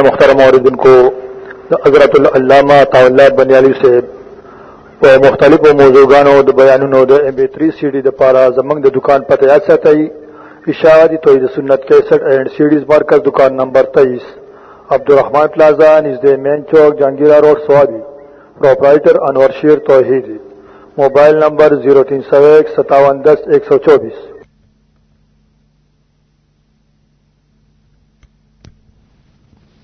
محترم عوردن کو حضرت علامہ طاولہ بنیالی سے مختلف موضوعانوں بیانونو د ایم بی 3 سی ڈی د پارا زمنګ د دکان پته یاد ساتئ اشاعتی توحید سنت 61 اینڈ سیډیز مرکز دکان نمبر 23 عبدالرحمن پلازا نزد مین چوک، Jahangira road Swabi proprietor Anwar Sher Tauheed. Mobile number 03015710124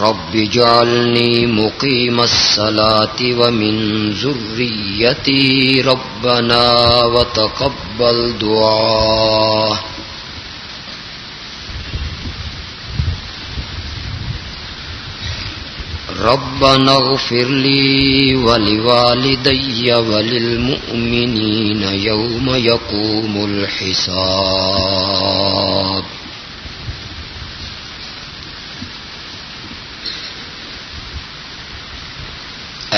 رب جعلني مقيم الصلاة ومن ذريتي ربنا وتقبل دعاء ربنا اغفر لي ولوالدي وللمؤمنين يوم يقوم الحساب.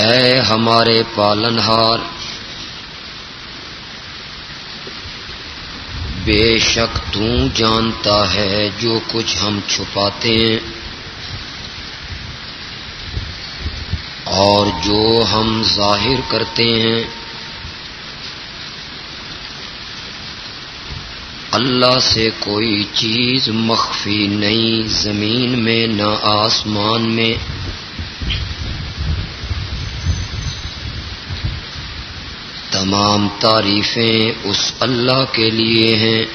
اے ہمارے پالنہار۔ بے شک تو جانتا ہے جو کچھ ہم چھپاتے ہیں۔ اور جو ہم ظاہر کرتے ہیں۔ اللہ سے کوئی چیز مخفی نہیں، زمین میں نہ آسمان میں۔ تمام تعریفیں اس اللہ کے لیے ہیں۔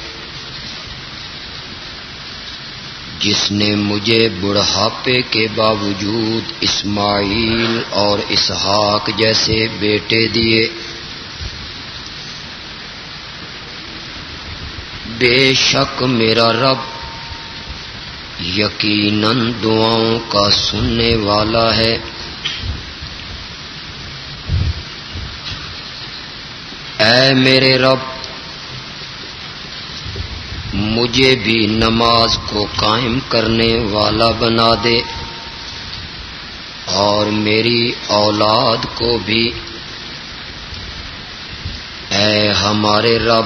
جس نے مجھے بڑھاپے کے باوجود اسماعیل اور اسحاق جیسے بیٹے دیے۔ بے شک میرا رب یقیناً دعاؤں کا سننے والا ہے۔ اے میرے رب، مجھے بھی نماز کو قائم کرنے والا بنا دے اور میری اولاد کو بھی۔ اے ہمارے رب،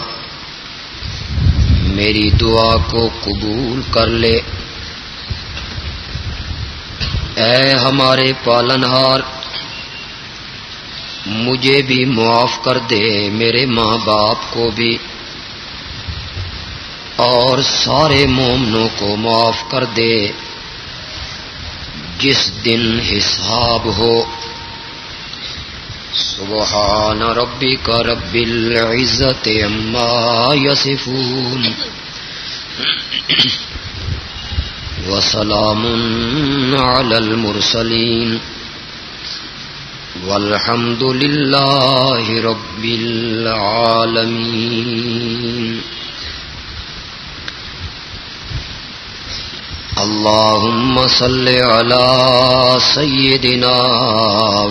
میری دعا کو قبول کر لے۔ اے ہمارے پالنہار مجھے بھی معاف کر دے میرے ماں باپ کو بھی۔ اور سارے مومنوں کو معاف کر دے۔ جس دن حساب ہو۔ سبحان ربی کا رب العزت اما یسفون وسلام على المرسلين والحمد لله رب العالمين اللهم صل على سيدنا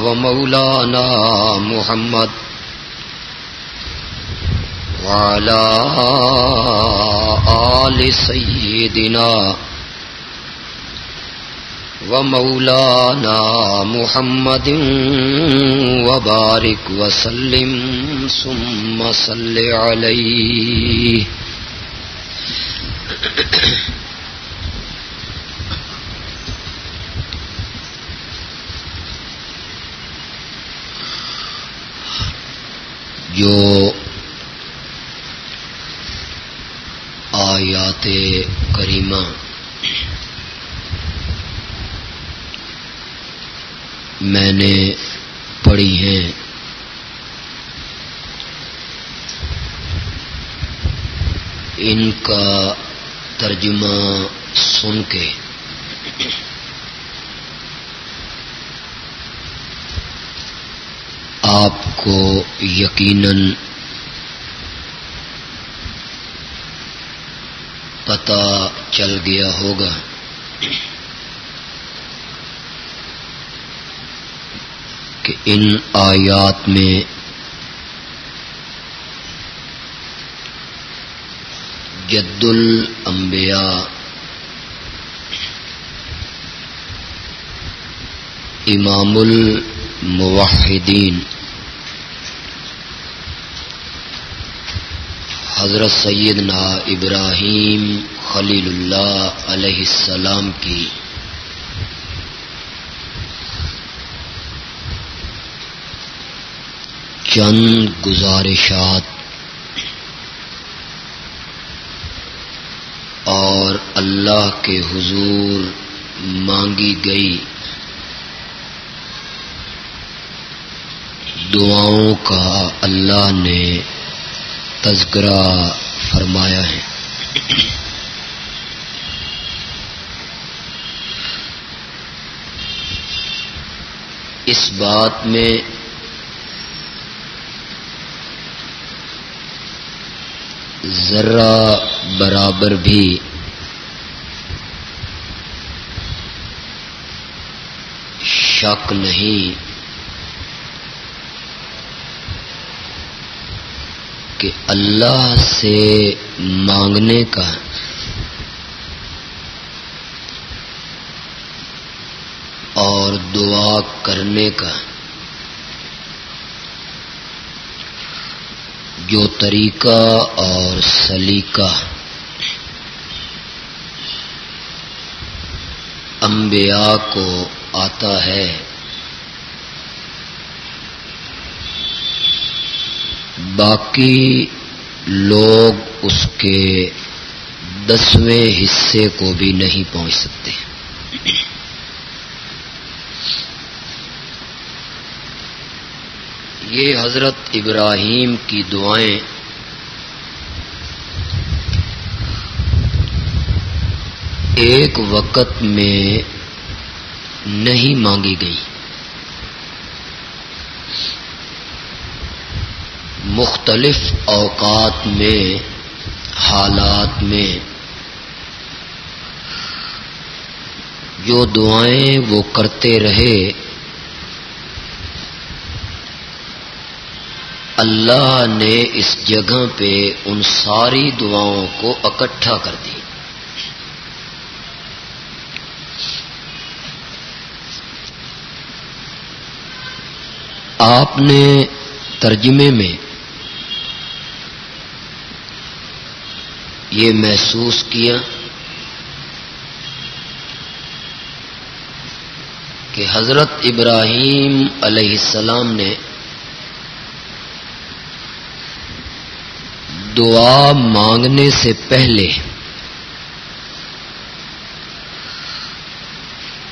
ومولانا محمد وعلى آل سيدنا محمد ومولانا محمد وبارك وسلم ثم صل عليه جو آیات کریمہ میں نے پڑھی ہیں۔ ان کا ترجمہ سن کے۔ آپ کو یقیناً پتا چل گیا ہوگا۔ ان آیات میں جد الانبیاء امام الموحدین حضرت سیدنا ابراہیم خلیل اللہ علیہ السلام کی چند گزارشات اور اللہ کے حضور مانگی گئی دعاؤں کا اللہ نے تذکرہ فرمایا ہے۔ اس بات میں ذرا برابر بھی شک نہیں کہ اللہ سے مانگنے کا اور دعا کرنے کا جو طریقہ اور سلیقہ انبیاء کو آتا ہے، باقی لوگ اس کے دسویں حصے کو بھی نہیں پہنچ سکتے۔ یہ حضرت ابراہیم کی دعائیں۔ ایک وقت میں نہیں مانگی گئی۔ مختلف اوقات میں، حالات میں جو دعائیں وہ کرتے رہے اللہ نے اس جگہ پہ ان ساری دعاؤں کو اکٹھا کر دی۔ آپ نے ترجمے میں یہ محسوس کیا کہ حضرت ابراہیم علیہ السلام نے دعا مانگنے سے پہلے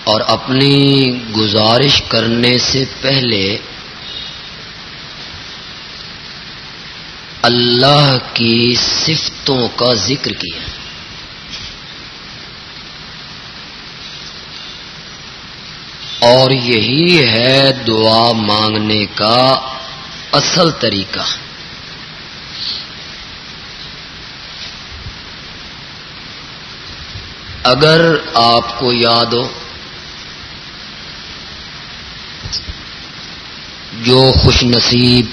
اور اپنی گزارش کرنے سے پہلے اللہ کی صفتوں کا ذکر کیا۔ اور یہی ہے دعا مانگنے کا اصل طریقہ۔ اگر آپ کو یاد ہو، جو خوش نصیب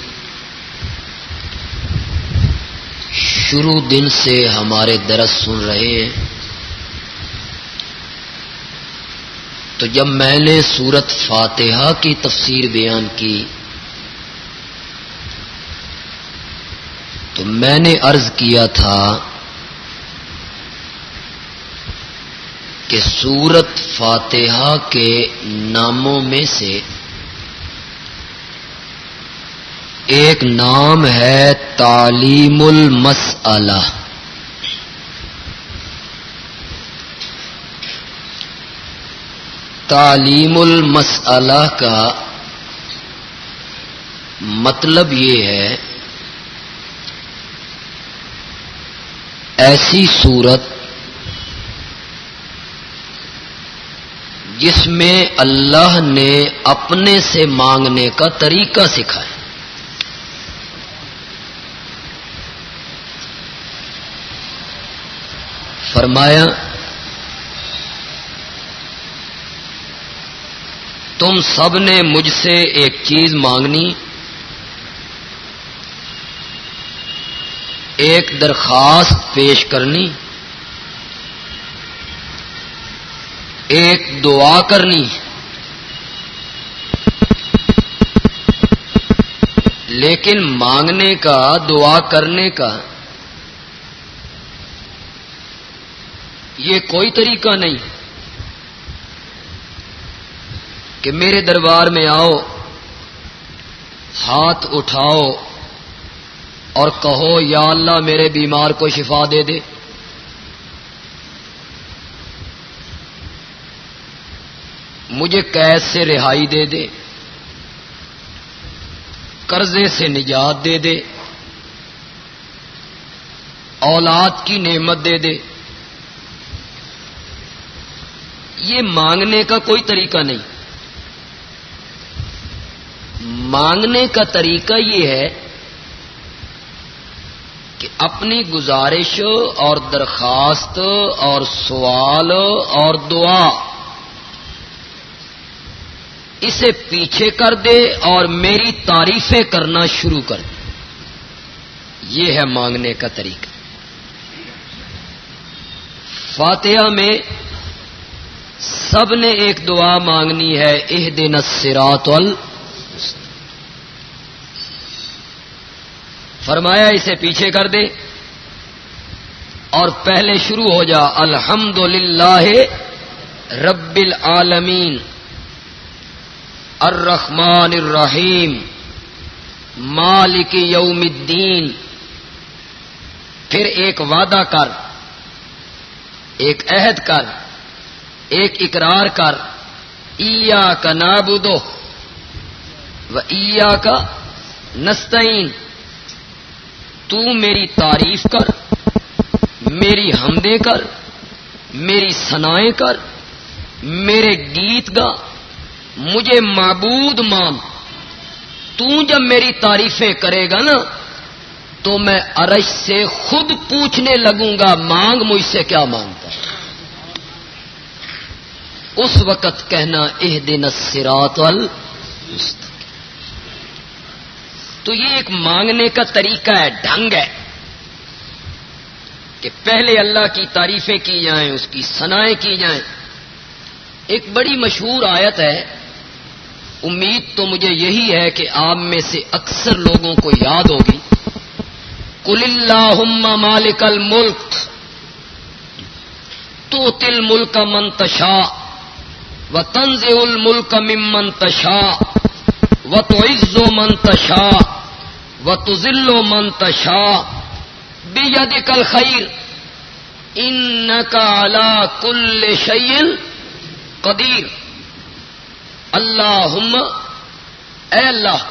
شروع دن سے ہمارے درس سن رہے ہیں، تو جب میں نے سورت فاتحہ کی تفسیر بیان کی، تو میں نے عرض کیا تھا کہ سورت فاتحہ کے ناموں میں سے ایک نام ہے تعلیم المسئلہ تعلیم المسئلہ کا مطلب یہ ہے، ایسی صورت جس میں اللہ نے اپنے سے مانگنے کا طریقہ سکھایا۔ فرمایا، تم سب نے مجھ سے ایک چیز مانگنی، ایک درخواست پیش کرنی۔ ایک دعا کرنی لیکن مانگنے کا، دعا کرنے کا یہ کوئی طریقہ نہیں۔ کہ میرے دربار میں آؤ، ہاتھ اٹھاؤ اور کہو، یا اللہ میرے بیمار کو شفا دے دے۔ مجھے قید سے رہائی دے دے، قرضے سے نجات دے دے، اولاد کی نعمت دے دے۔ یہ مانگنے کا کوئی طریقہ نہیں۔ مانگنے کا طریقہ یہ ہے کہ اپنی گزارش اور درخواست اور سوال اور دعا اسے پیچھے کر دے اور میری تعریفیں کرنا شروع کر دے۔ یہ ہے مانگنے کا طریقہ۔ فاتحہ میں سب نے ایک دعا مانگنی ہے اہ دن سرات فرمایا اسے پیچھے کر دے اور پہلے شروع ہو جا الحمد للہ رب العالمین۔ الرحمن الرحیم، مالک یوم الدین۔ پھر ایک وعدہ کر، ایک عہد کر، ایک اقرار کر ایا کا نابودو و ایا کا نستعین۔ تو میری تعریف کر، میری حمدے کر، میری سنائیں کر، میرے گیت گا۔ مجھے معبود مان۔ تو جب میری تعریفیں کرے گا نا، تو میں عرش سے خود پوچھنے لگوں گا، مانگ مجھ سے کیا مانگتا؟ اس وقت کہنا اہ دن سرات تو یہ ایک مانگنے کا طریقہ ہے، ڈھنگ ہے۔ کہ پہلے اللہ کی تعریفیں کی جائیں، اس کی سنائیں کی جائیں۔ ایک بڑی مشہور آیت ہے امید تو مجھے یہی ہے کہ آپ میں سے اکثر لوگوں کو یاد ہوگی۔ کل اللہ مالک الملک تو تل ملک منتشا و تنز الملک ممنتشا و تو عز و منتشا و تو ذل و منتشا بے کل خیر ان کا کل شعیل قدیر اللہ اے اللہ،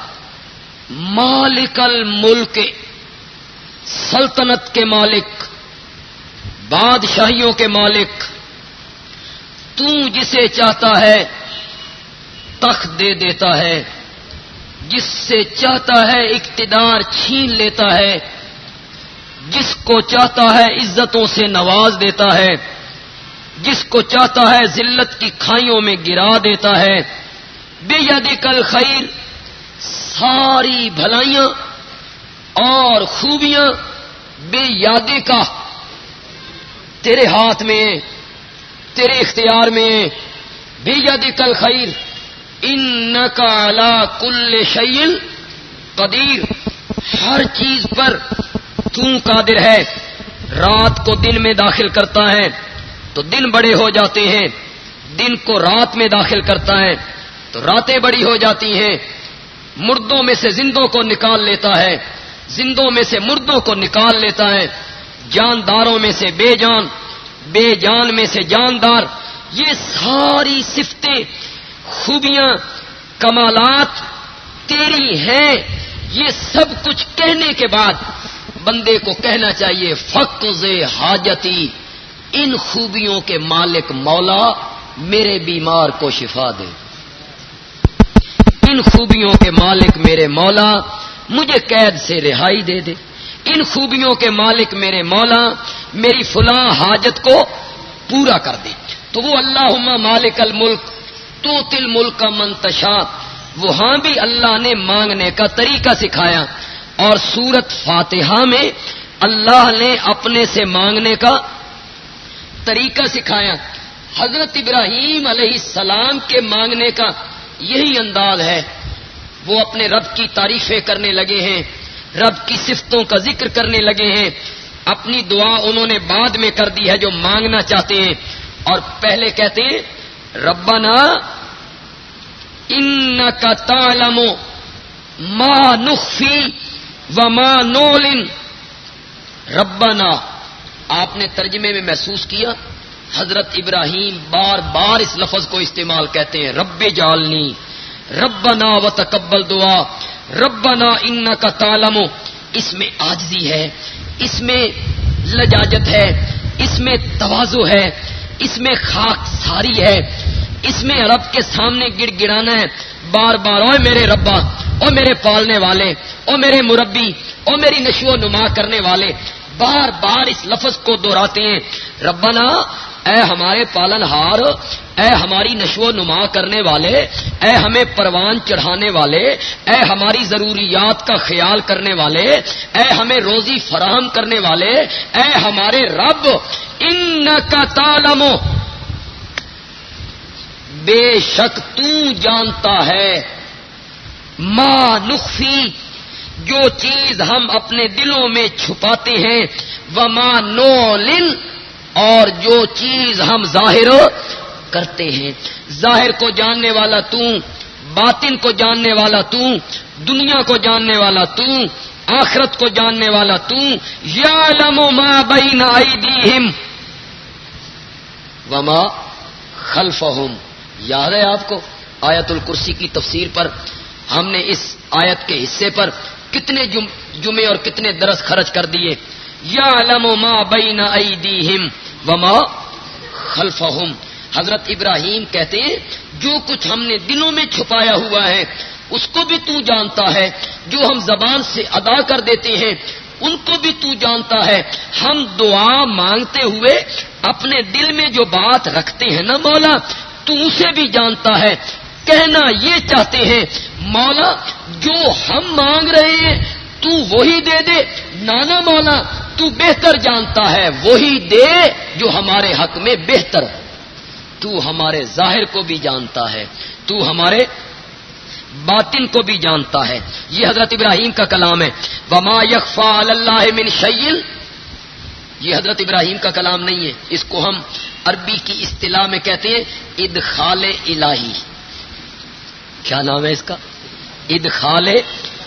مالک الملک، سلطنت کے مالک، بادشاہیوں کے مالک، تو جسے چاہتا ہے تخت دے دیتا ہے، جس سے چاہتا ہے اقتدار چھین لیتا ہے، جس کو چاہتا ہے عزتوں سے نواز دیتا ہے، جس کو چاہتا ہے ذلت کی کھائیوں میں گرا دیتا ہے۔ بے کل خیر، ساری بھلائیاں اور خوبیاں بے یادی کا۔ تیرے ہاتھ میں، تیرے اختیار میں بے یادی کل خیر ان کا کل شعیل قدیر۔ ہر چیز پر تو قادر ہے، رات کو دن میں داخل کرتا ہے تو دن بڑے ہو جاتے ہیں، دن کو رات میں داخل کرتا ہے۔ تو راتیں بڑی ہو جاتی ہیں۔ مردوں میں سے زندوں کو نکال لیتا ہے۔ زندوں میں سے مردوں کو نکال لیتا ہے۔ جانداروں میں سے بے جان بے جان میں سے جاندار۔ یہ ساری سفتیں خوبیاں، کمالات تیری ہیں۔ یہ سب کچھ کہنے کے بعد بندے کو کہنا چاہیے فقز حاجتی، ان خوبیوں کے مالک مولا میرے بیمار کو شفا دے۔ ان خوبیوں کے مالک میرے مولا، مجھے قید سے رہائی دے دے۔ ان خوبیوں کے مالک میرے مولا، میری فلاں حاجت کو پورا کر دے۔ تو وہ اللہ مالک الملک تو تل ملک کا منتشا وہاں بھی اللہ نے مانگنے کا طریقہ سکھایا۔ اور سورت فاتحہ میں اللہ نے اپنے سے مانگنے کا طریقہ سکھایا۔ حضرت ابراہیم علیہ السلام کے مانگنے کا یہی انداز ہے۔ وہ اپنے رب کی تعریفیں کرنے لگے ہیں، رب کی صفتوں کا ذکر کرنے لگے ہیں۔ اپنی دعا انہوں نے بعد میں کر دی ہے جو مانگنا چاہتے ہیں۔ اور پہلے کہتے ہیں، ربنا ان کا تالم ماں نخی و ماں نولن ربنا، آپ نے ترجمے میں محسوس کیا۔ حضرت ابراہیم بار بار اس لفظ کو استعمال کہتے ہیں، رب جالنی ربنا و تقبل دعا، ربنا ان کا تالم اس میں آجزی ہے، اس میں لجاجت ہے، اس میں توازو ہے، اس میں خاک ساری ہے۔ اس میں رب کے سامنے گڑ گڑانا ہے۔ بار بار او میرے ربا او میرے پالنے والے او میرے مربی او میری نشو و نما کرنے والے۔ بار بار اس لفظ کو دہراتے ہیں، ربنا اے ہمارے پالن ہار، اے ہماری نشو و نما کرنے والے، اے ہمیں پروان چڑھانے والے، اے ہماری ضروریات کا خیال کرنے والے، اے ہمیں روزی فراہم کرنے والے، اے ہمارے رب ان کا تالم بے شک تو جانتا ہے ماں نخفی، جو چیز ہم اپنے دلوں میں چھپاتے ہیں وہ ماں نو اور جو چیز ہم ظاہر کرتے ہیں۔ ظاہر کو جاننے والا تو، باطن کو جاننے والا تو، دنیا کو جاننے والا تو، آخرت کو جاننے والا تو۔ یا لمو ماں بین ایدیہم۔ وما خلفہم۔ یاد ہے آپ کو آیت الکرسی کی تفسیر پر ہم نے اس آیت کے حصے پر کتنے جمعے اور کتنے درس خرچ کر دیے۔ یا لمو ماں بین ایدیہم وما خلفہم۔ حضرت ابراہیم کہتے ہیں، جو کچھ ہم نے دنوں میں چھپایا ہوا ہے، اس کو بھی تو جانتا ہے۔ جو ہم زبان سے ادا کر دیتے ہیں، ان کو بھی تو جانتا ہے۔ ہم دعا مانگتے ہوئے اپنے دل میں جو بات رکھتے ہیں نا مولا، تو اسے بھی جانتا ہے۔ کہنا یہ چاہتے ہیں، مولا، جو ہم مانگ رہے ہیں، تو وہی دے دے۔ نانا مولا تو بہتر جانتا ہے، وہی دے جو ہمارے حق میں بہتر ہے تو ہمارے ظاہر کو بھی جانتا ہے، تو ہمارے باطن کو بھی جانتا ہے۔ یہ حضرت ابراہیم کا کلام ہے۔ وما یکفا اللہ من شیل یہ حضرت ابراہیم کا کلام نہیں ہے۔ اس کو ہم عربی کی اصطلاح میں کہتے ہیں، ادخال الہی۔ کیا نام ہے اس کا؟ ادخال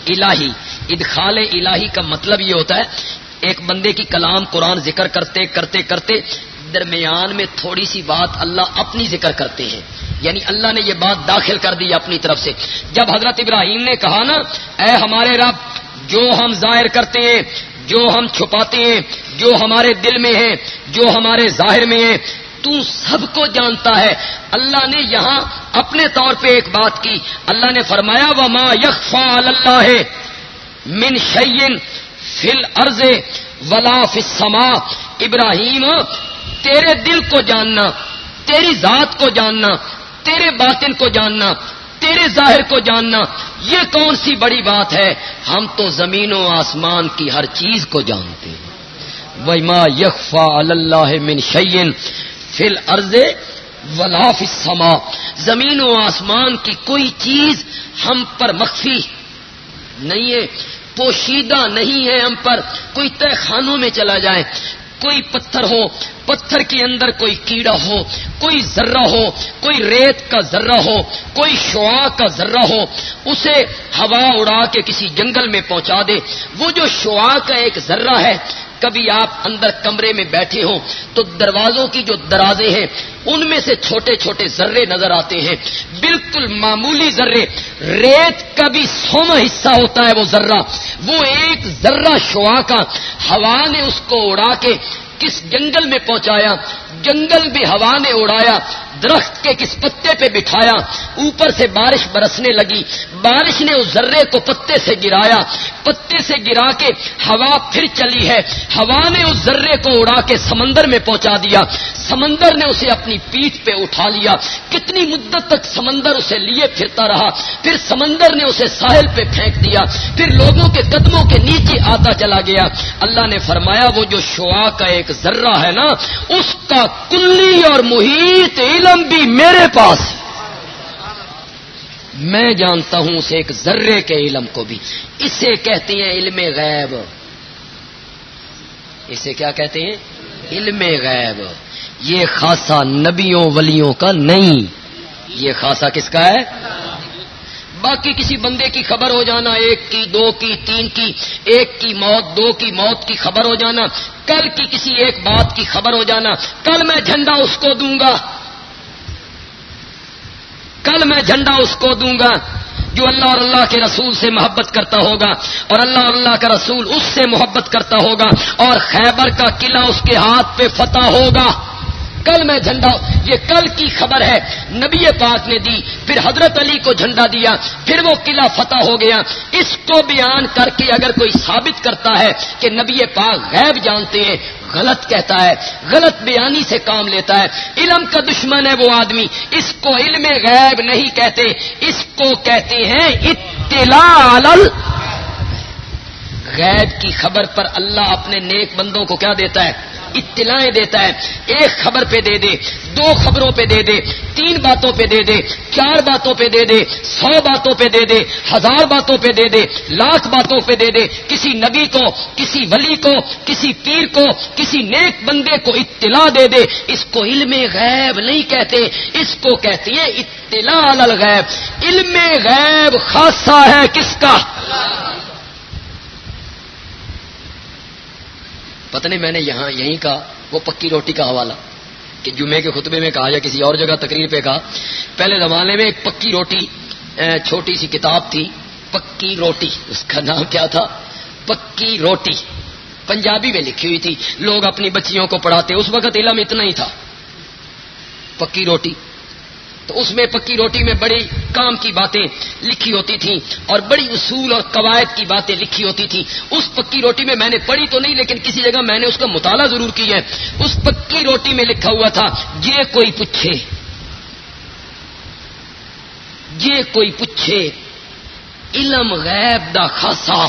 الہی۔ ادخال الہی کا مطلب یہ ہوتا ہے ایک بندے کی کلام قرآن ذکر کرتے کرتے کرتے درمیان میں تھوڑی سی بات اللہ اپنی ذکر کرتے ہیں۔ یعنی اللہ نے یہ بات داخل کر دی اپنی طرف سے۔ جب حضرت ابراہیم نے کہا نا، اے ہمارے رب، جو ہم ظاہر کرتے ہیں، جو ہم چھپاتے ہیں، جو ہمارے دل میں ہے، جو ہمارے ظاہر میں ہے، تو سب کو جانتا ہے۔ اللہ نے یہاں اپنے طور پہ ایک بات کی۔ اللہ نے فرمایا وہ یکفا اللہ ہے من شعین فل ارض ولا فما ابراہیم، تیرے دل کو جاننا، تیری ذات کو جاننا، تیرے باطن کو جاننا، تیرے ظاہر کو جاننا، یہ کون سی بڑی بات ہے؟ ہم تو زمین و آسمان کی ہر چیز کو جانتے ہیں۔ وما یکفا اللہ من شعین فل ارض ولاف سما زمین و آسمان کی کوئی چیز ہم پر مخفی نہیں ہے۔ پوشیدہ نہیں ہے ہم پر۔ کوئی طے خانوں میں چلا جائے۔ کوئی پتھر ہو، پتھر کے اندر کوئی کیڑا ہو، کوئی ذرہ ہو، کوئی ریت کا ذرہ ہو، کوئی شعا کا ذرہ ہو، اسے ہوا اڑا کے کسی جنگل میں پہنچا دے۔ وہ جو شعا کا ایک ذرہ ہے کبھی آپ اندر کمرے میں بیٹھے ہوں تو دروازوں کی جو درازے ہیں، ان میں سے چھوٹے چھوٹے ذرے نظر آتے ہیں۔ بالکل معمولی ذرے۔ ریت کا بھی سوما حصہ ہوتا ہے وہ ذرہ۔ وہ ایک ذرہ شعا کا۔ ہوا نے اس کو اڑا کے کس جنگل میں پہنچایا، جنگل بھی ہوا نے اڑایا، درخت کے کس پتے پہ بٹھایا، اوپر سے بارش برسنے لگی، بارش نے اس ذرے کو پتے سے گرایا، پتے سے گرا کے ہوا پھر چلی ہے، ہوا نے اس ذرے کو اڑا کے سمندر میں پہنچا دیا، سمندر نے اسے اپنی پیٹ پہ اٹھا لیا، کتنی مدت تک سمندر اسے لیے پھرتا رہا، پھر سمندر نے اسے ساحل پہ پھینک دیا، پھر لوگوں کے قدموں کے نیچے آتا چلا گیا۔ اللہ نے فرمایا، وہ جو شعا کا ایک ذرہ ہے نا، اس کا کلی اور محیط علم بھی میرے پاس میں جانتا ہوں اسے ایک ذرے کے علم کو بھی۔ اسے کہتے ہیں علم غیب۔ اسے کیا کہتے ہیں؟ علم غیب۔ یہ خاصا نبیوں ولیوں کا نہیں۔ یہ خاصا کس کا ہے؟ باقی کسی بندے کی خبر ہو جانا، ایک کی، دو کی، تین کی، ایک کی موت، دو کی موت کی خبر ہو جانا، کل کی کسی ایک بات کی خبر ہو جانا، کل میں جھنڈا اس کو دوں گا۔ کل میں جھنڈا اس کو دوں گا جو اللہ اور اللہ کے رسول سے محبت کرتا ہوگا اور اللہ اور اللہ کا رسول اس سے محبت کرتا ہوگا اور خیبر کا قلعہ اس کے ہاتھ پہ فتح ہوگا۔ کل میں جھنڈا، یہ کل کی خبر ہے۔ نبی پاک نے دی، پھر حضرت علی کو جھنڈا دیا، پھر وہ قلعہ فتح ہو گیا۔ اس کو بیان کر کے اگر کوئی ثابت کرتا ہے کہ نبی پاک غیب جانتے ہیں، غلط کہتا ہے، غلط بیانی سے کام لیتا ہے۔ علم کا دشمن ہے وہ آدمی۔ اس کو علم غیب نہیں کہتے، اس کو کہتے ہیں اطلاع غیب کی خبر پر اللہ اپنے نیک بندوں کو کیا دیتا ہے؟ اطلاعیں دیتا ہے۔ ایک خبر پہ دے دے، دو خبروں پہ دے دے، تین باتوں پہ دے دے، چار باتوں پہ دے دے، سو باتوں پہ دے دے، ہزار باتوں پہ دے دے، لاکھ باتوں پہ دے دے۔ کسی نبی کو، کسی ولی کو، کسی پیر کو، کسی نیک بندے کو اطلاع دے دے۔ اس کو علم غیب نہیں کہتے، اس کو کہتی ہے اطلاع الغیب۔ علم غیب خاصا ہے کس کا؟ پتہ نہیں میں نے یہاں یہیں کا وہ پکی روٹی کا حوالہ کہ جمعے کے خطبے میں کہا یا کسی اور جگہ تقریر پہ کہا۔ پہلے زمانے میں ایک پکی روٹی چھوٹی سی کتاب تھی، پکی روٹی۔ اس کا نام کیا تھا؟ پکی روٹی۔ پنجابی میں لکھی ہوئی تھی۔ لوگ اپنی بچیوں کو پڑھاتے، اس وقت علم اتنا ہی تھا۔ پکی روٹی۔ تو اس میں پکی روٹی میں بڑی کام کی باتیں لکھی ہوتی تھیں اور بڑی اصول اور قواعد کی باتیں لکھی ہوتی تھیں۔ اس پکی روٹی میں میں نے پڑھی تو نہیں، لیکن کسی جگہ میں نے اس کا مطالعہ ضرور کیا ہے۔ اس پکی روٹی میں لکھا ہوا تھا، یہ کوئی پوچھے۔ یہ کوئی پوچھے، علم غیب دا خاصا۔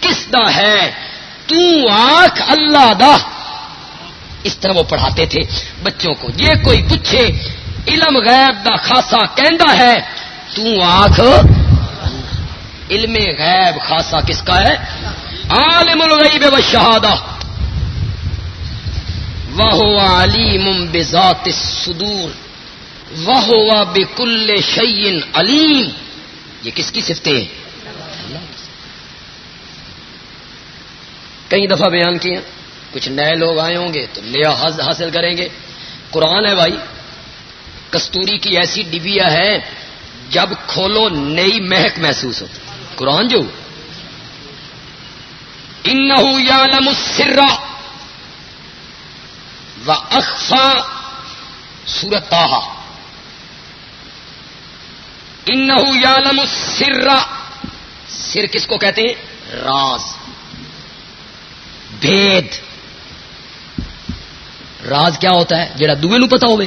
کس دا ہے؟ تو آنکھ اللہ دا۔ اس طرح وہ پڑھاتے تھے بچوں کو۔ یہ کوئی پوچھے علم غیب دا خاصا کہندا ہے، تو آخ علم غیب خاصا کس کا ہے؟ عالم الغیب و شہادہ۔ وہ علیم بذات الصدور۔ وہ بکل شعین علیم۔ یہ کس کی صفتیں ہیں؟ کئی دفعہ بیان کیا کچھ نئے لوگ آئے ہوں گے تو نیا حاصل کریں گے۔ قرآن ہے بھائی۔ کستوری کی ایسی ڈبیا ہے، جب کھولو نئی مہک محسوس ہو قرآن جو۔ ان سرا و اخفا سورت ان یالم سرا سر کس کو کہتے ہیں؟ راز۔ بھید۔ راز کیا ہوتا ہے؟ جڑا دوے نو پتا ہوئے۔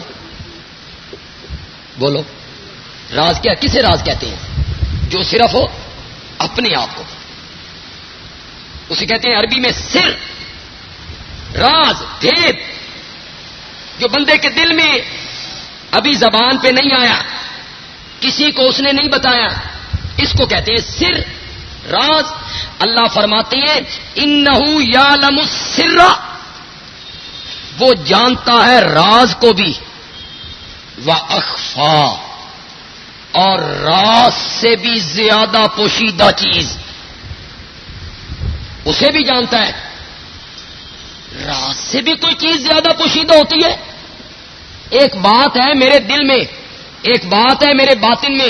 بولو۔ راز کیا، کسے راز کہتے ہیں؟ جو صرف ہو، اپنے آپ کو۔ اسے کہتے ہیں عربی میں سر۔ راز، بھید۔ جو بندے کے دل میں ابھی زبان پہ نہیں آیا، کسی کو اس نے نہیں بتایا، اس کو کہتے ہیں سر۔ راز، اللہ فرماتے ہیں ان یا لم وہ جانتا ہے راز کو بھی۔ وہ اخفا اور راز سے بھی زیادہ پوشیدہ چیز۔ اسے بھی جانتا ہے۔ راز سے بھی کوئی چیز زیادہ پوشیدہ ہوتی ہے؟ ایک بات ہے میرے دل میں، ایک بات ہے میرے باطن میں۔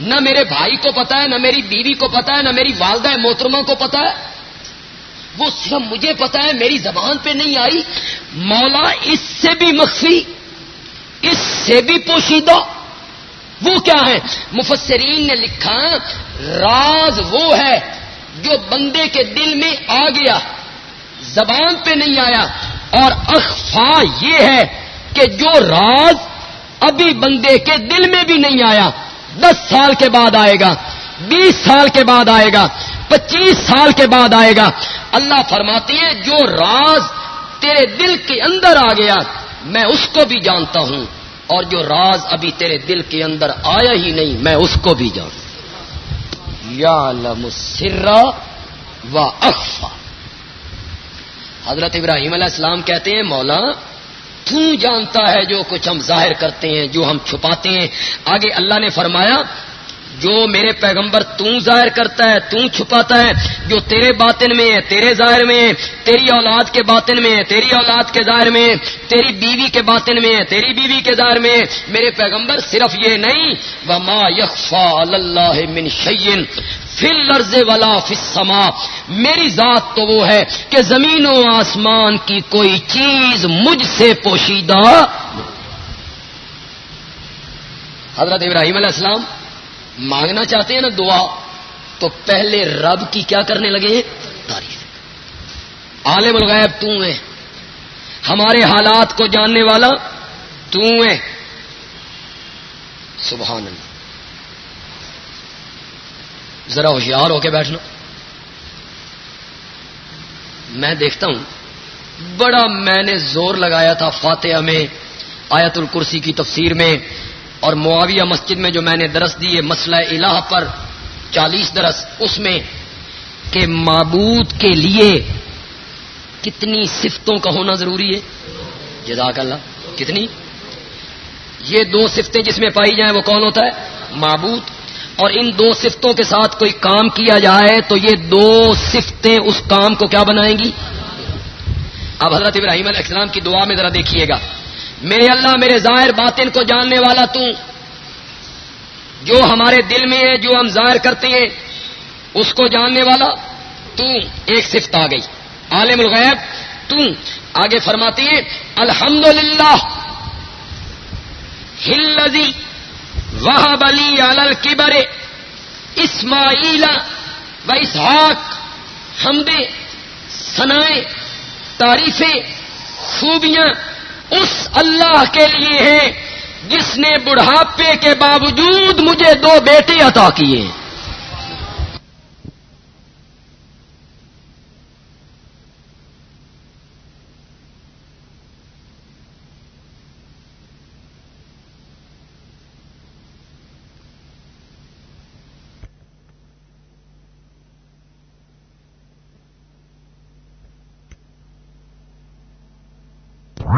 نہ میرے بھائی کو پتا ہے، نہ میری بیوی کو پتا ہے، نہ میری والدہ محترمہ کو پتا ہے۔ وہ صرف مجھے پتا ہے، میری زبان پہ نہیں آئی۔ مولا اس سے بھی مخفی۔ اس سے بھی پوشیدہ۔ وہ کیا ہے؟ مفسرین نے لکھا، راز وہ ہے جو بندے کے دل میں آ گیا، زبان پہ نہیں آیا۔ اور اخفا یہ ہے کہ جو راز ابھی بندے کے دل میں بھی نہیں آیا، دس سال کے بعد آئے گا، بیس سال کے بعد آئے گا، پچیس سال کے بعد آئے گا۔ اللہ فرماتی ہے جو راز تیرے دل کے اندر آ گیا میں اس کو بھی جانتا ہوں اور جو راز ابھی تیرے دل کے اندر آیا ہی نہیں، میں اس کو بھی جانتا یا لمسرا و اخفا حضرت ابراہیم علیہ السلام کہتے ہیں، مولا، تو جانتا ہے جو کچھ ہم ظاہر کرتے ہیں، جو ہم چھپاتے ہیں۔ آگے اللہ نے فرمایا جو میرے پیغمبر تو ظاہر کرتا ہے تو چھپاتا ہے، جو تیرے باطن میں ہے، تیرے ظاہر میں ہے، تیری اولاد کے باطن میں ہے، تیری اولاد کے ظاہر میں ہے، تیری بیوی کے باطن میں ہے، تیری بیوی کے ظاہر میں ہے، میرے پیغمبر صرف یہ نہیں، وما یخفا اللہ من شیئن فل لرز والا فسما میری ذات تو وہ ہے کہ زمین و آسمان کی کوئی چیز مجھ سے پوشیدہ حضرت ابراہیم علیہ السلام مانگنا چاہتے ہیں نا دعا، تو پہلے رب کی کیا کرنے لگے؟ تعریف۔ عالم الغیب تو ہے ہمارے حالات کو جاننے والا تو ہے سبحان اللہ۔ ذرا ہوشیار ہو کے بیٹھنا۔ میں دیکھتا ہوں، بڑا میں نے زور لگایا تھا فاتحہ میں، آیت الکرسی کی تفسیر میں۔ اور معاویہ مسجد میں جو میں نے درس دیے مسئلہ الہ پر چالیس درس، اس میں کہ معبود کے لیے کتنی صفتوں کا ہونا ضروری ہے؟ جزاک اللہ، کتنی؟ یہ دو صفتیں جس میں پائی جائیں وہ کون ہوتا ہے؟ معبود۔ اور ان دو صفتوں کے ساتھ کوئی کام کیا جائے تو یہ دو صفتیں اس کام کو کیا بنائیں گی؟ اب حضرت ابراہیم علیہ السلام کی دعا میں ذرا دیکھیے گا۔ میرے اللہ میرے ظاہر باطن کو جاننے والا تو جو ہمارے دل میں ہے، جو ہم ظاہر کرتے ہیں، اس کو جاننے والا تو ایک صفت آ گئی۔ عالم الغیب تو آگے فرماتی ہے الحمد للہ ہلزی وہ بلی الل کبر اسماعیل و اسحاق۔ حمدے سنائے، تعریفیں، خوبیاں اس اللہ کے لیے ہیں جس نے بڑھاپے کے باوجود مجھے دو بیٹے عطا کیے۔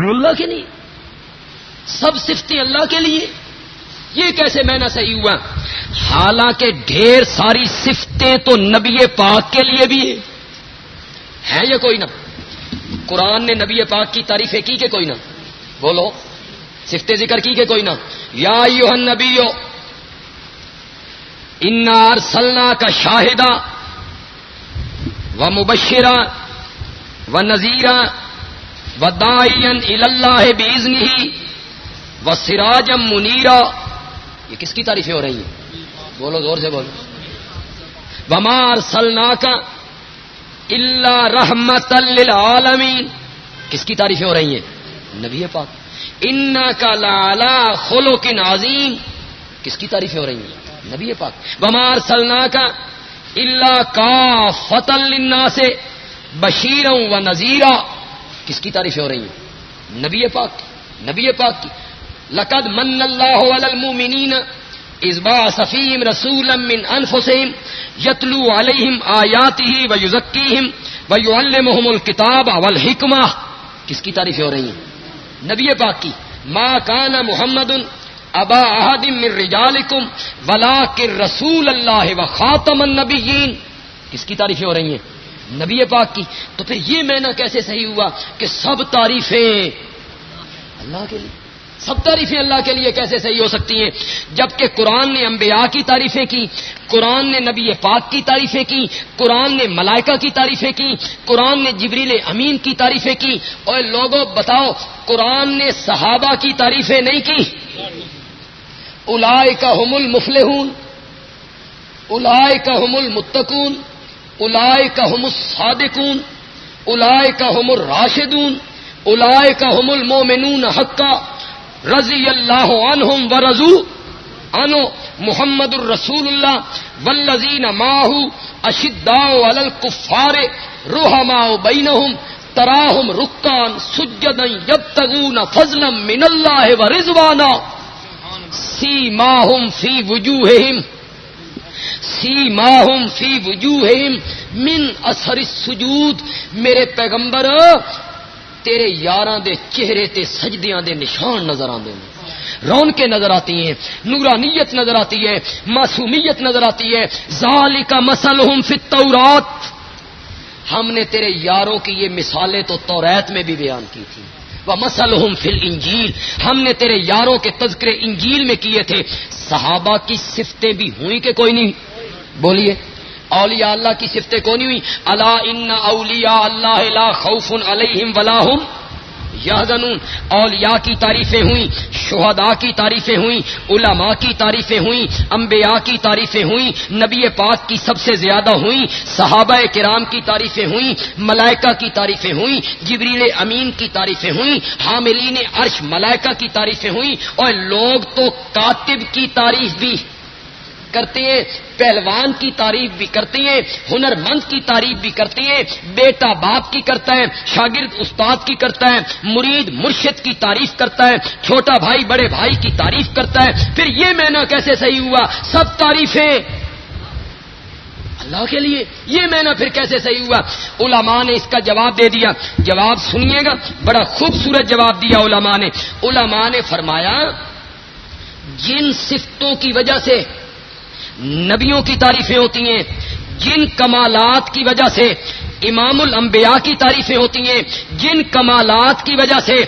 اللہ کے لیے؟ سب صفتیں اللہ کے لیے؟ یہ کیسے میں نہ صحیح ہوا؟ حالانکہ ڈھیر ساری صفتیں تو نبی پاک کے لیے بھی ہے یہ کوئی نہ؟ قرآن نے نبی پاک کی تعریفیں کی کہ کوئی نہ؟ بولو۔ صفت ذکر کی کہ کوئی نہ؟ یا نبی انار سلنا کا شاہدہ و مبشرہ و نذیرہ ودائن اللہ بیزن ہی و سراجم منیرا۔ یہ کس کی تعریفیں ہو رہی ہیں؟ بولو زور سے بولو۔ بمار سلنا کا اللہ رحمت للعالمین۔ کس کی تعریفیں ہو رہی ہیں؟ نبی پاک۔ ان کا لالا خلو کی نازیم کس کی تعریفیں ہو رہی ہیں؟ نبی پاک۔ بمار سلنا کا اللہ کا فتح سے بشیروں و نذیرہ کس کی تعریفیں ہو رہی ہیں؟ نبی پاک کی، نبی پاک کی۔ لقد من اللہ المؤمنین ازبا صفیم رسول من انفسہم یتلو علیہم آیاتہ و یزکیہم و یعلمہم الکتاب والحکمہ۔ کس کی تعریفیں ہو رہی ہیں؟ نبی پاک کی۔ ماں کانا محمد ابا احدم رجالکم ولا رسول اللہ و خاتم النبیین۔ کس کی تعریفیں ہو رہی ہیں؟ نبی پاک کی۔ تو پھر یہ میں کیسے صحیح ہوا کہ سب تعریفیں اللہ کے لیے سب تعریفیں اللہ کے لیے کیسے صحیح ہو سکتی ہیں؟ جبکہ قرآن نے انبیاء کی تعریفیں کی، قرآن نے نبی پاک کی تعریفیں کی، قرآن نے ملائکہ کی تعریفیں کی، قرآن نے جبریل امین کی تعریفیں کی۔ اور لوگوں بتاؤ، قرآن نے صحابہ کی تعریفیں نہیں کی؟ الائے کا حم المفل الائے کا حم المتقون۔ الائے کا حم الصادقون الائے کا حم الراشدون الائے کا حم المومنون حقا، رضی اللہ عنہم و رضو انو محمد الرسول اللہ ولزین ماہو اشدا الکفار روحما بینہم، تراہم رکان سجد یبتغون فضلا من اللہ و رضوانا سی ماہم فی وجوہہم سی ماہم فی وجوہہم من اثر السجود۔ میرے پیغمبر، تیرے یاراں دے چہرے تے سجدیاں دے نشان نظر آتے ہیں۔ رون کے نظر آتی ہیں، نورانیت نظر آتی ہے، معصومیت نظر آتی ہے۔ ظال کا مسل التورات۔ ہم نے تیرے یاروں کی یہ مثالیں تو توریت میں بھی بیان کی تھی۔ وہ مسل فل انجیل ہم نے تیرے یاروں کے تذکرے انجیل میں کیے تھے۔ صحابہ کی صفتیں بھی ہوئی کہ کوئی نہیں؟ بولیے، اولیاء اللہ کی صفتیں کون ہوئی؟ اللہ ان اولیاء اللہ لا خوف علیہم ولا هم یحزنون۔ اولیاء کی تعریفیں ہوئیں شہداء کی تعریفیں ہوئیں علماء کی تعریفیں ہوئیں انبیاء کی تعریفیں ہوئیں نبی پاک کی سب سے زیادہ ہوئیں صحابہ کرام کی تعریفیں ہوئیں ملائکہ کی تعریفیں ہوئیں جبریل امین کی تعریفیں ہوئیں حاملین عرش ملائکہ کی تعریفیں ہوئیں اور لوگ تو کاتب کی تعریف بھی۔ کرتے ہیں، پہلوان کی تعریف بھی کرتے ہیں ہنر مند کی تعریف بھی کرتے ہیں، بیٹا باپ کی کرتا ہے، شاگرد استاد کی کرتا ہے، مرید مرشد کی تعریف کرتا ہے، چھوٹا بھائی بڑے بھائی کی تعریف کرتا ہے۔ پھر یہ میں نہ کیسے صحیح ہوا؟ سب تعریفیں۔ اللہ کے لیے یہ میں پھر کیسے صحیح ہوا؟ علماء نے اس کا جواب دے دیا۔ جواب سنیے گا، بڑا خوبصورت جواب دیا علماء نے۔ علماء نے فرمایا، جن صفتوں کی وجہ سے نبیوں کی تعریفیں ہوتی ہیں، جن کمالات کی وجہ سے امام الانبیاء کی تعریفیں ہوتی ہیں، جن کمالات کی وجہ سے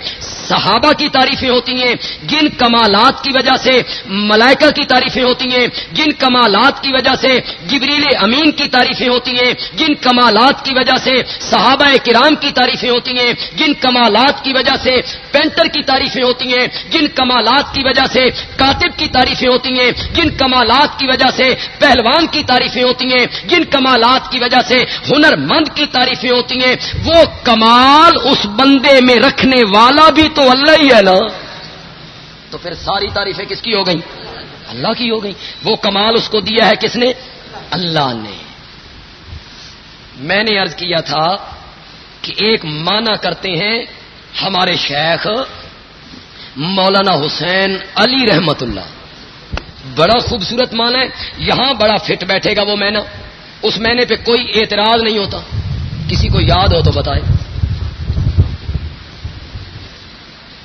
صحابہ کی تعریفیں ہوتی ہیں، جن کمالات کی وجہ سے ملائکہ کی تعریفیں ہوتی ہیں، جن کمالات کی وجہ سے جبریل امین کی تعریفیں ہوتی ہیں، جن کمالات کی وجہ سے صحابہ کرام کی تعریفیں ہوتی ہیں، جن کمالات کی وجہ سے پینٹر کی تعریفیں ہوتی ہیں، جن کمالات کی وجہ سے کاتب کی تعریفیں ہوتی ہیں، جن کمالات کی وجہ سے پہلوان کی تعریفیں ہوتی ہیں، جن کمالات کی وجہ سے ہنر مند کی تعریفیں ہوتی ہیں، وہ کمال اس بندے میں رکھنے والا بھی تو اللہ ہی ہے نا۔ تو پھر ساری تعریفیں کس کی ہو گئی اللہ کی ہو گئی وہ کمال اس کو دیا ہے کس نے؟ اللہ نے۔ میں نے ارض کیا تھا کہ ایک مانا کرتے ہیں ہمارے شیخ مولانا حسین علی رحمت اللہ۔ بڑا خوبصورت مانا ہے۔ یہاں بڑا فٹ بیٹھے گا وہ مینا۔ اس مہینے پہ کوئی اعتراض نہیں ہوتا۔ کسی کو یاد ہو تو بتائے۔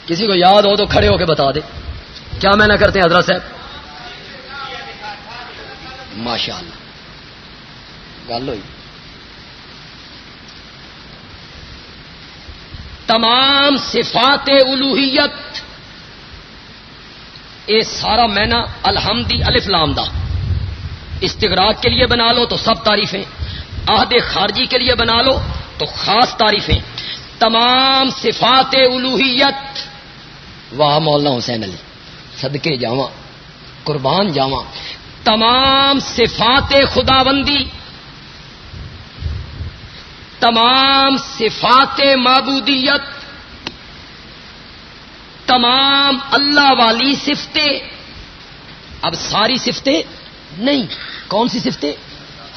کسی کو یاد ہو تو کھڑے ہو کے بتا دے۔ کیا میں نہ کرتے ہیں حضرت صاحب؟ ماشاء اللہ گل ہوئی۔ تمام صفات الوحیت یہ سارا مینا الحمدی الف لام استغراق کے لیے بنا لو تو سب تعریفیں۔ عہد خارجی کے لیے بنا لو تو خاص تعریفیں۔ تمام صفات الوحیت واہ مولانا حسین علی، صدقے جاواں، قربان جاواں۔ تمام صفات خدا بندی تمام صفات معبودیت، تمام اللہ والی سفتیں اب ساری سفتیں نہیں، کون سی سفتیں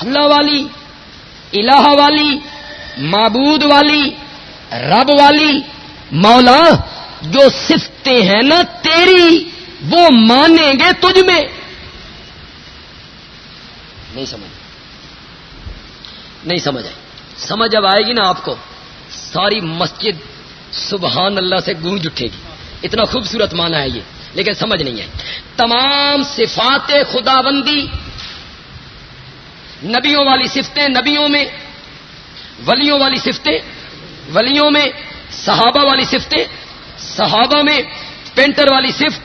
اللہ والی، الہ والی، معبود والی، رب والی، مولا جو سفتیں ہیں نا تیری، وہ مانیں گے تجھ میں۔ نہیں سمجھ۔ نہیں سمجھ آئی۔ سمجھ اب آئے گی نا آپ کو۔ ساری مسجد سبحان اللہ سے گونج اٹھے گی۔ اتنا خوبصورت مانا ہے یہ۔ لیکن سمجھ نہیں ہے تمام صفات خدا بندی نبیوں والی سفتیں نبیوں میں، ولیوں والی سفتیں ولیوں میں، صحابہ والی سفتیں صحابہ میں پینٹر والی صفت،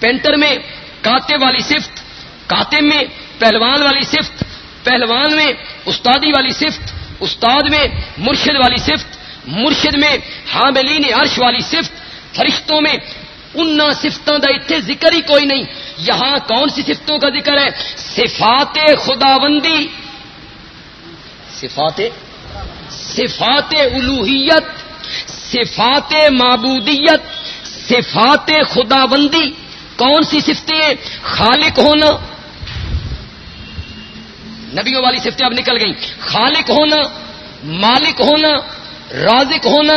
پینٹر میں کاتب والی صفت کاتب میں پہلوان والی صفت، پہلوان میں استادی والی صفت، استاد میں مرشد والی صفت، مرشد میں حاملین عرش والی صفت، فرشتوں میں ان سفتوں کا اتنے ذکر ہی کوئی نہیں۔ یہاں کون سی سفتوں کا ذکر ہے؟ صفات خداوندی۔ صفات صفات الوحیت صفات معبودیت، صفات خداوندی، کون سی سفتیں خالق ہونا۔ نبیوں والی سفتیں اب نکل گئیں۔ خالق ہونا، مالک ہونا، رازق ہونا،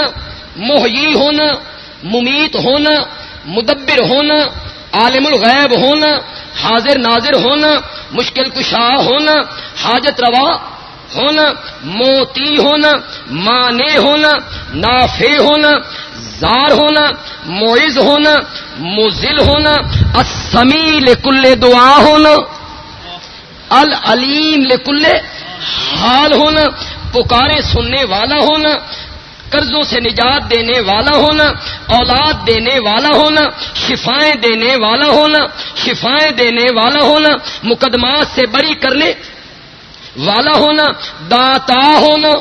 محیی ہونا، ممیت ہونا، مدبر ہونا، عالم الغیب ہونا، حاضر ناظر ہونا، مشکل کشا ہونا، حاجت روا ہونا، موتی ہونا، مانے ہونا نافے ہونا، زار ہونا معز ہونا مزل ہونا اسمیل کل دعا ہونا، العلیم لکل حال ہونا، پکارے سننے والا ہونا، قرضوں سے نجات دینے والا ہونا، اولاد دینے والا ہونا، شفائیں دینے والا ہونا، شفائیں دینے والا ہونا، مقدمات سے بری کرنے والا ہونا داتا ہونا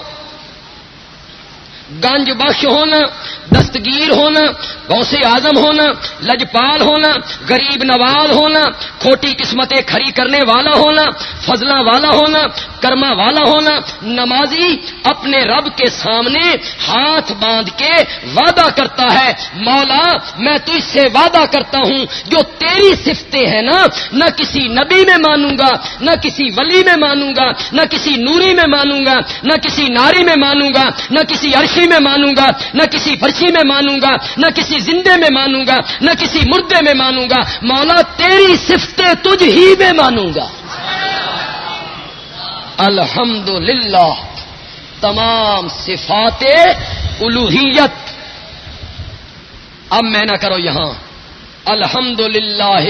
گنج بخش ہونا دستگیر ہونا، غوث اعظم ہونا، لجپال ہونا، غریب نواز ہونا، کھوٹی قسمتیں کھری کرنے والا ہونا فضلہ والا ہونا، کرما والا ہونا، نمازی اپنے رب کے سامنے ہاتھ باندھ کے وعدہ کرتا ہے، مولا میں تو اس سے وعدہ کرتا ہوں، جو تیری سفتے ہیں نا، نہ کسی نبی میں مانوں گا، نہ کسی ولی میں مانوں گا، نہ کسی نوری میں مانوں گا، نہ کسی ناری میں مانوں گا، نہ کسی عرشی میں مانوں گا، نہ کسی فرشی میں مانوں گا، نہ کسی زندے میں مانوں گا، نہ کسی مردے میں مانوں گا۔ مولا، تیری سفتے تجھ ہی میں مانوں گا۔ الحمد تمام صفات الوحیت اب میں نہ کرو یہاں۔ الحمد للہ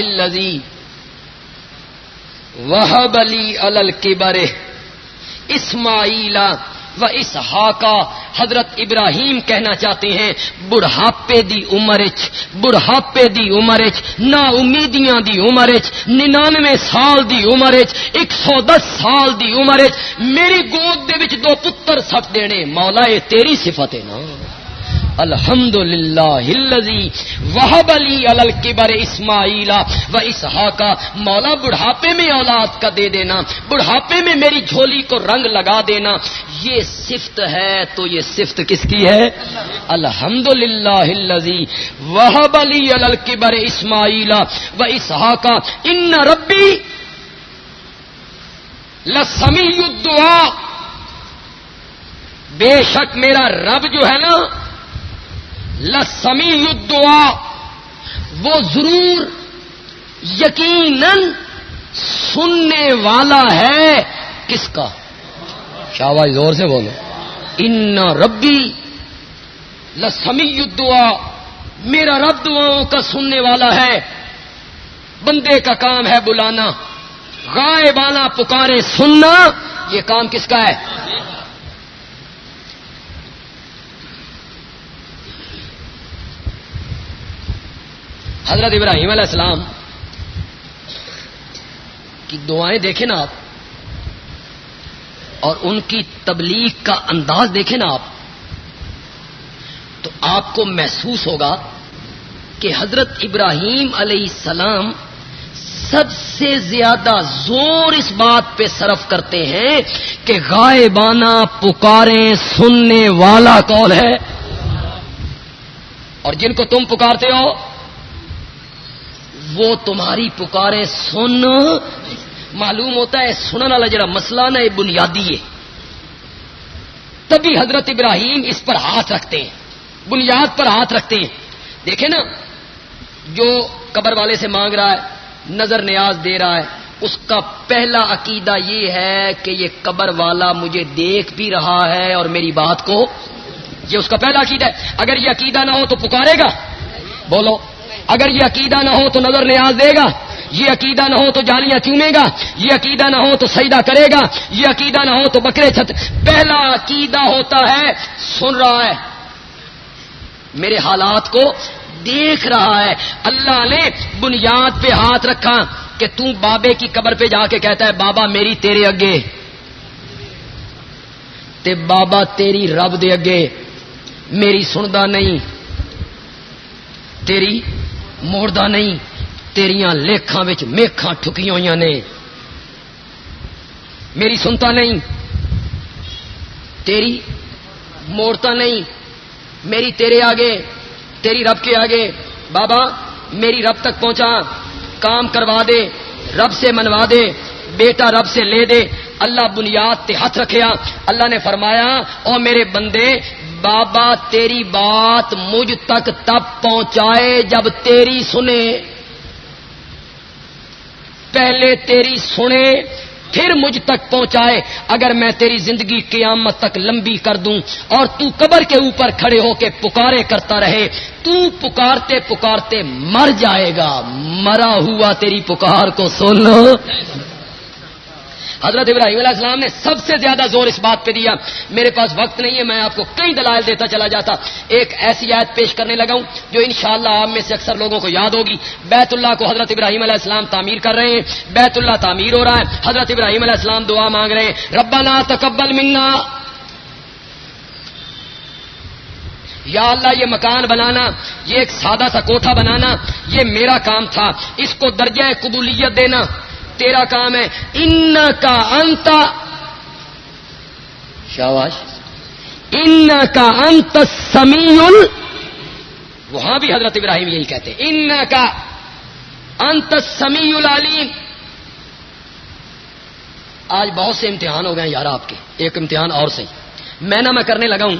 وہ بلی الکبر اسماعیلا۔ و اس حضرت ابراہیم کہنا چاہتے ہیں، بڑھاپے دی عمر بڑھاپے دی عمر نا امیدیاں دی عمر ننانوے سال دی عمر ایک سو دس سال دی عمر میری گود دے وچ دو پتر سٹ دینے، مولا، اے تیری صفت ہے نا۔ الحمد للہ وحب علی الکبر اسماعیل و اسحاقہ مولا بڑھاپے میں اولاد کا دے دینا، بڑھاپے میں میری جھولی کو رنگ لگا دینا، یہ صفت ہے تو یہ صفت کس کی ہے؟ الحمد للہ وحب علی الکبر اسماعیل و اسحاقہ ان ربی لسمی الدعا بے شک میرا رب جو ہے نا لسمی دعا وہ ضرور یقیناً سننے والا ہے، کس کا؟ شاہباز زور سے بولو؟ ان ربی لسمی دعا میرا رب دعاؤں کا سننے والا ہے۔ بندے کا کام ہے بلانا گائے غائبانہ پکارے سننا، یہ کام کس کا ہے؟ حضرت ابراہیم علیہ السلام کی دعائیں دیکھیں نا آپ، اور ان کی تبلیغ کا انداز دیکھیں نا آپ، تو آپ کو محسوس ہوگا کہ حضرت ابراہیم علیہ السلام سب سے زیادہ زور اس بات پہ صرف کرتے ہیں کہ غائبانہ پکاریں سننے والا کون ہے؟ اور جن کو تم پکارتے ہو وہ تمہاری پکارے سن، معلوم ہوتا ہے سننے والا جڑا مسئلہ نا یہ بنیادی ہے۔ تبھی حضرت ابراہیم اس پر ہاتھ رکھتے ہیں، بنیاد پر ہاتھ رکھتے ہیں۔ دیکھیں نا، جو قبر والے سے مانگ رہا ہے، نظر نیاز دے رہا ہے، اس کا پہلا عقیدہ یہ ہے کہ یہ قبر والا مجھے دیکھ بھی رہا ہے اور میری بات کو، یہ اس کا پہلا عقیدہ ہے۔ اگر یہ عقیدہ نہ ہو تو پکارے گا۔ بولو۔ اگر یہ عقیدہ نہ ہو تو نظر نیاز دے گا، یہ عقیدہ نہ ہو تو جالیاں چومے گا، یہ عقیدہ نہ ہو تو سجدہ کرے گا، یہ عقیدہ نہ ہو تو بکرے چھت، پہلا عقیدہ ہوتا ہے، سن رہا ہے۔ میرے حالات کو دیکھ رہا ہے۔ اللہ نے بنیاد پہ ہاتھ رکھا کہ تو بابے کی قبر پہ جا کے کہتا ہے، بابا میری تیرے اگے۔ تے بابا تیری رب دے اگے۔ میری سندا نہیں۔ تیری موڑدا نہیں، تیریاں لیکھاں وچ میکھاں ٹھکی ہوئی نے۔ میری سنتا نہیں، تیری موڑتا نہیں، میری تیرے آگے، تیری رب کے آگے۔ بابا، میری رب تک پہنچا، کام کروا دے، رب سے منوا دے، بیٹا رب سے لے دے۔ اللہ بنیاد تے ہاتھ رکھیا، اللہ نے فرمایا، او میرے بندے بابا تیری بات مجھ تک تب پہنچائے جب تیری سنے۔ پہلے تیری سنے، پھر مجھ تک پہنچائے۔ اگر میں تیری زندگی قیامت تک لمبی کر دوں اور تو قبر کے اوپر کھڑے ہو کے پکارے کرتا رہے، تو پکارتے پکارتے مر جائے گا۔ مرا ہوا تیری پکار کو سن حضرت ابراہیم علیہ السلام نے سب سے زیادہ زور اس بات پہ دیا، میرے پاس وقت نہیں ہے، میں آپ کو کئی دلائل دیتا چلا جاتا۔ ایک ایسی آیت پیش کرنے لگا ہوں جو انشاءاللہ شاء آپ میں سے اکثر لوگوں کو یاد ہوگی۔ بیت اللہ کو حضرت ابراہیم علیہ السلام تعمیر کر رہے ہیں۔ بیت اللہ تعمیر ہو رہا ہے۔ حضرت ابراہیم علیہ السلام دعا مانگ رہے ہیں۔ ربنا تقبل منا۔ یا اللہ، یہ مکان بنانا، یہ ایک سادہ سا کوٹھا بنانا، یہ میرا کام تھا۔ اس کو درجہ قبولیت دینا۔ تیرا کام ہے۔ ان کا انت شاواش ان کا انت سمیل وہاں بھی حضرت ابراہیم یہی کہتے ان کا انت سمی العلیم۔ آج بہت سے امتحان ہو گئے یار آپ کے۔ ایک امتحان اور صحیح۔ میں نہ میں کرنے لگا ہوں۔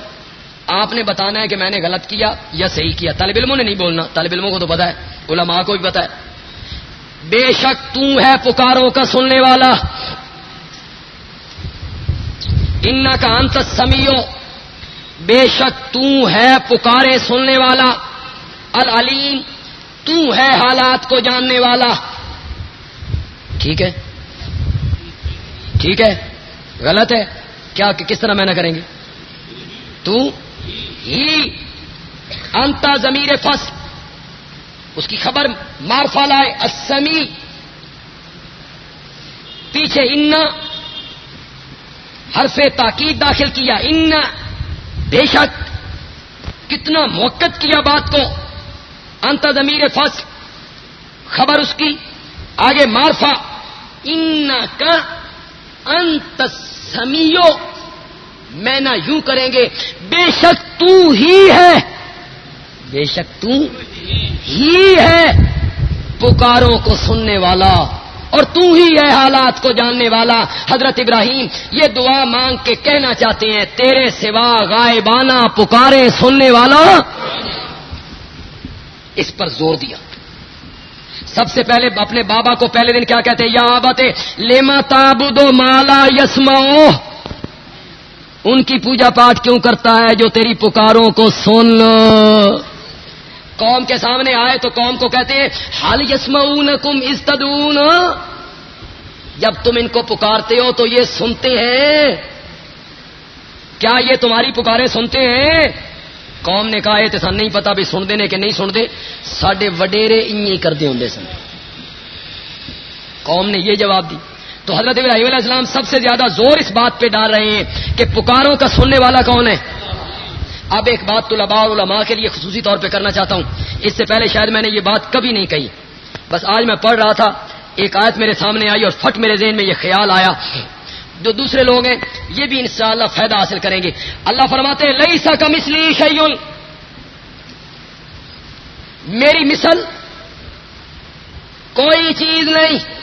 آپ نے بتانا ہے کہ میں نے غلط کیا یا صحیح کیا۔ طالب علموں نے نہیں بولنا۔ طالب علموں کو تو پتا ہے، علماء کو بھی پتا ہے۔ بے شک تو ہے پکاروں کا سننے والا۔ ان کا انت سمیو بے شک تو ہے پکارے سننے والا۔ العلیم، تو ہے حالات کو جاننے والا۔ ٹھیک ہے؟ ٹھیک ہے؟ غلط ہے؟ کیا، کس طرح میں نہ کریں گے؟ تو ہی انتا زمیر فصل۔ اس کی خبر مارفا لائے اسمی پیچھے ان، حرف تاکید داخل کیا۔ ان، بے شک کتنا موقع کیا بات کو۔ انت ضمیر فصل، خبر اس کی۔ آگے مارفا ان کا انت سمیو میں نہ یوں کریں گے، بے شک تو ہی ہے۔ بے شک تو ہی ہے پکاروں کو سننے والا اور تو ہی ہے حالات کو جاننے والا۔ حضرت ابراہیم، یہ دعا مانگ کے کہنا چاہتے ہیں، تیرے سوا غائبانہ پکارے سننے والا۔ اس پر زور دیا۔ سب سے پہلے اپنے بابا کو پہلے دن کیا کہتے یا آبتے لیما تابو مالا یسما ان کی پوجا پاٹ کیوں کرتا ہے جو تیری پکاروں کو سن؟ قوم کے سامنے آئے تو قوم کو کہتے ہیں حال یسمعون کم استدون جب تم ان کو پکارتے ہو تو یہ سنتے ہیں۔ کیا یہ تمہاری پکارے سنتے ہیں؟ قوم نے کہا یہ تو سن نہیں پتا بھی سن دے کہ نہیں سن دے۔ سڈے وڈیرے ان کرتے ہوں سن۔ قوم نے یہ جواب دی۔ تو حضرت ابراہیم علیہ السلام سب سے زیادہ زور اس بات پہ ڈال رہے ہیں کہ پکاروں کا سننے والا کون ہے؟ اب ایک بات طلباء اور علماء کے لیے خصوصی طور پہ کرنا چاہتا ہوں۔ اس سے پہلے شاید میں نے یہ بات کبھی نہیں کہی۔ بس آج میں پڑھ رہا تھا، ایک آیت میرے سامنے آئی اور فٹ میرے ذہن میں یہ خیال آیا۔ جو دوسرے لوگ ہیں، یہ بھی انشاءاللہ فائدہ حاصل کریں گے۔ اللہ فرماتے لئی سا کم اس لیے میری مثل کوئی چیز نہیں۔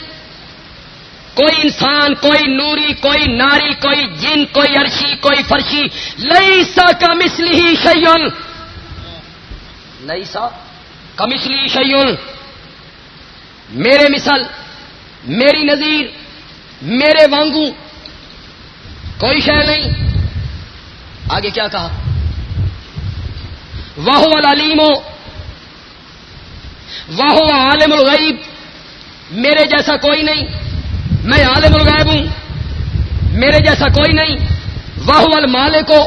کوئی انسان، کوئی نوری، کوئی ناری، کوئی جن، کوئی عرشی، کوئی فرشی لئی سا کا مسلی شیون لئی سا کمسلی شیون میرے مثل، میری نظیر، میرے وانگو۔ کوئی شے نہیں۔ آگے کیا کہا؟ واہ العلیم۔ ہو واہ عالم الغیب۔ میرے جیسا کوئی نہیں۔ میں عالم الغیب ہوں۔ میرے جیسا کوئی نہیں۔ واہ المالک ہو۔